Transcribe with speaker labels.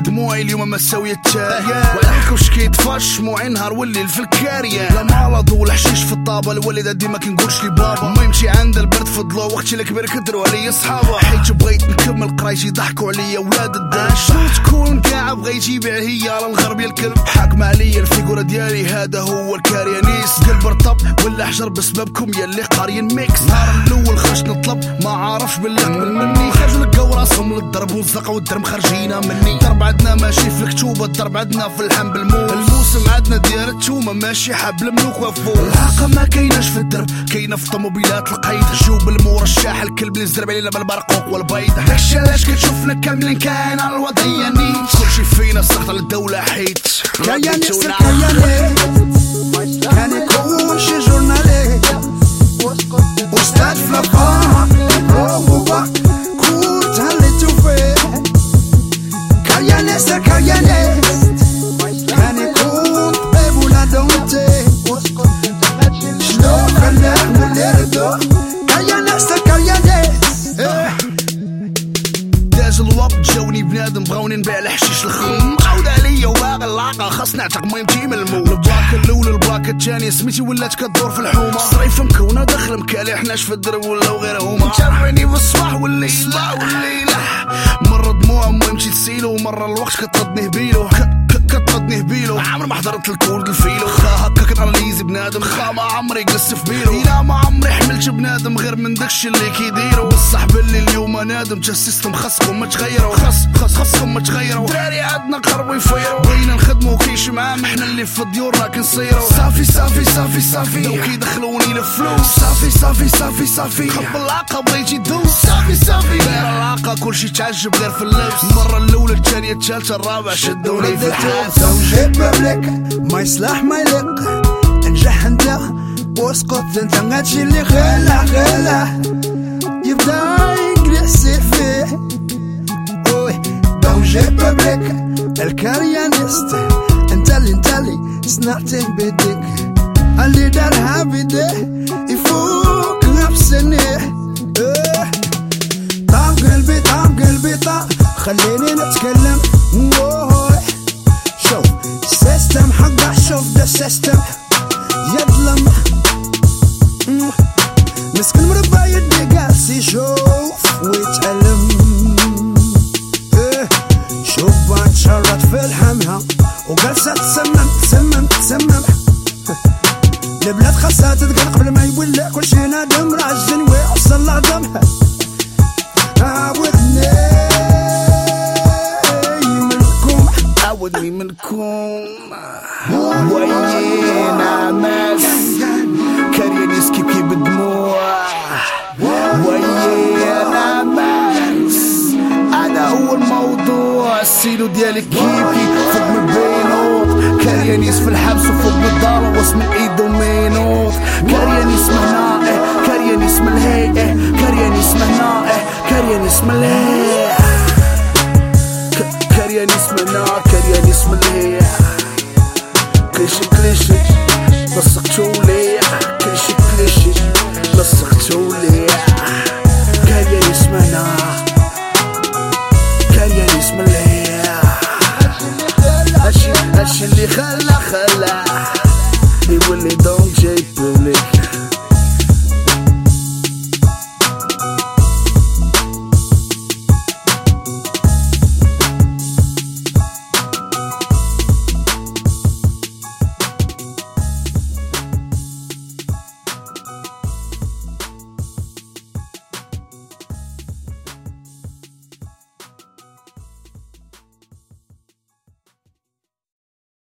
Speaker 1: دموعي اليوم ما ساوية التالية وعليك وش كيتفش موعي نهار والليل في الكارية لا مرض ولا حشيش في الطابة الوالدة ديما كنقولش لي بابا. ما يمشي عند البرد فضلو وقتي الكبير كدروا عليا صحابة حيت بغيت نكمل قرايتي يضحكوا عليا ولاد الدار شنو تكون كاع بغيتي بيع هي على الغرب يا الكلب. حاكم عليا الفيجورة ديالي هذا هو الكاريانيس قلب رطب ولا حجر بسببكم يا اللي قاريين ميكس. نهار الأول خرجت نطلب ما عارفش بالله قبل مني. لقاو راسهم للضرب والزقة والدرم خارجينا مني. الضرب عندنا ماشي في الكتوبه الضرب عندنا في اللحم بالموس الموسم عندنا ديال التومة ماشي حبل ملوك وفوق. الحاقه ما كايناش في الدرب كاينة في الطوموبيلات القايد جوب المرشح الكلب اللي زرب علينا بالبرقوق والبيض داكشي علاش كتشوفنا كاملين كاين على الوضعية نيت. كلشي فينا سخط على الدولة حيت.
Speaker 2: كياني سر كياني كان يكون شي جورنالي أستاذ في
Speaker 1: الوقت جاوني بنادم بغاوني نبيع الحشيش الخم. عاود عليا وباغي العاقه خاص نعتق مهمتي من الموت. البلاكه الاولى البلاكه الثانية سميتي ولات كدور في الحومة. صريفه مكونة داخل مكالحناش في الدرب ولاو غير هما. متابعيني في الصباح والليل. الصباح والليل. مره دموع مهمتي تسيلو ومرة الوقت كتردني هبيلو ك- ك- كتردني هبيلو. عمري ما حضرت الكورد الفيلو. خا هكا كناناليزي بنادم. خا ما عمري جلست في بيلو لا ما عمري حملت بنادم غير من داكشي اللي كيديرو. بصح باللي اليوم نادم السيستم خاصكم ما تغيروا خاص خاص خاصكم ما تغيروا دراري عندنا قربوا يفيروا كيش معاهم حنا اللي في ديورنا كنصيروا صافي صافي صافي صافي. لو كيدخلوني الفلوس. صافي صافي صافي صافي. حب العاقه بغيتي دوز صافي صافي. غير العاقه كلشي تعجب غير في اللبس. المرة الأولى الثانية الثالثه الرابعة شدوني في الحبس
Speaker 2: زوجي بابلك ما يصلح ما يليق. انجح انت. واسقط انت غاتشي اللي خلع خلع. يبدأ يجلس فيه اوه زوجي بابلك اللي انت اللي صنعته بيدك اللي دارها بيديه يفوق نفسني. طاب قلبي طاب قلبي طاب خليني شوف بعد شرت في الحمها وجالسة تسمم تسمم تسمم البلاد خاصها تتقل قبل ما يولع كل شي نادم راجل ويوصل لعظمها عاودني منكم
Speaker 1: عودني منكم. وينا ماس كاريانيس كيف كيف بالدموع السيلو ديالي كيفي. فوق من البينوت كاريانيس في الحبس وفوق من الدار واسم ايدو مينوت كاريانيس من هنا إيه، كاريانيس من الهي إيه، كاريانيس من هنا إيه، كاريانيس من الهي ك- كاريانيس من هنا كاريانيس من الهي كليشي كليشي